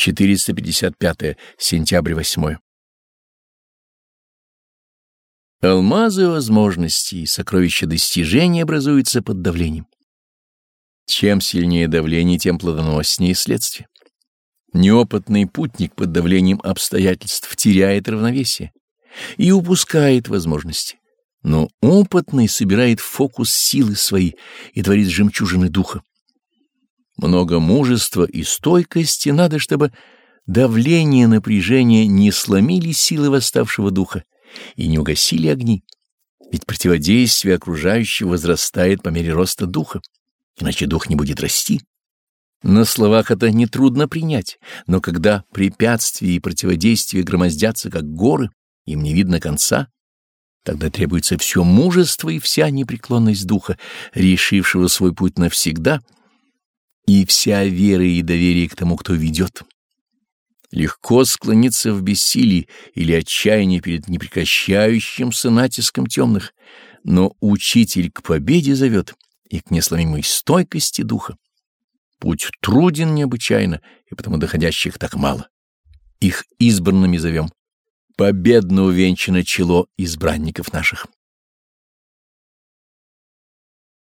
455 сентябрь 8 Алмазы возможностей и сокровища достижений образуются под давлением. Чем сильнее давление, тем плодоноснее следствие. Неопытный путник под давлением обстоятельств теряет равновесие и упускает возможности. Но опытный собирает фокус силы свои и творит жемчужины духа. Много мужества и стойкости надо, чтобы давление напряжение не сломили силы восставшего духа и не угасили огни. Ведь противодействие окружающего возрастает по мере роста духа, иначе дух не будет расти. На словах это нетрудно принять, но когда препятствия и противодействия громоздятся, как горы, им не видно конца, тогда требуется все мужество и вся непреклонность духа, решившего свой путь навсегда — и вся вера и доверие к тому, кто ведет. Легко склониться в бессилии или отчаянии перед непрекращающимся натиском темных, но учитель к победе зовет и к несломимой стойкости духа. Путь труден необычайно, и потому доходящих так мало. Их избранными зовем. Победно увенчано чело избранников наших.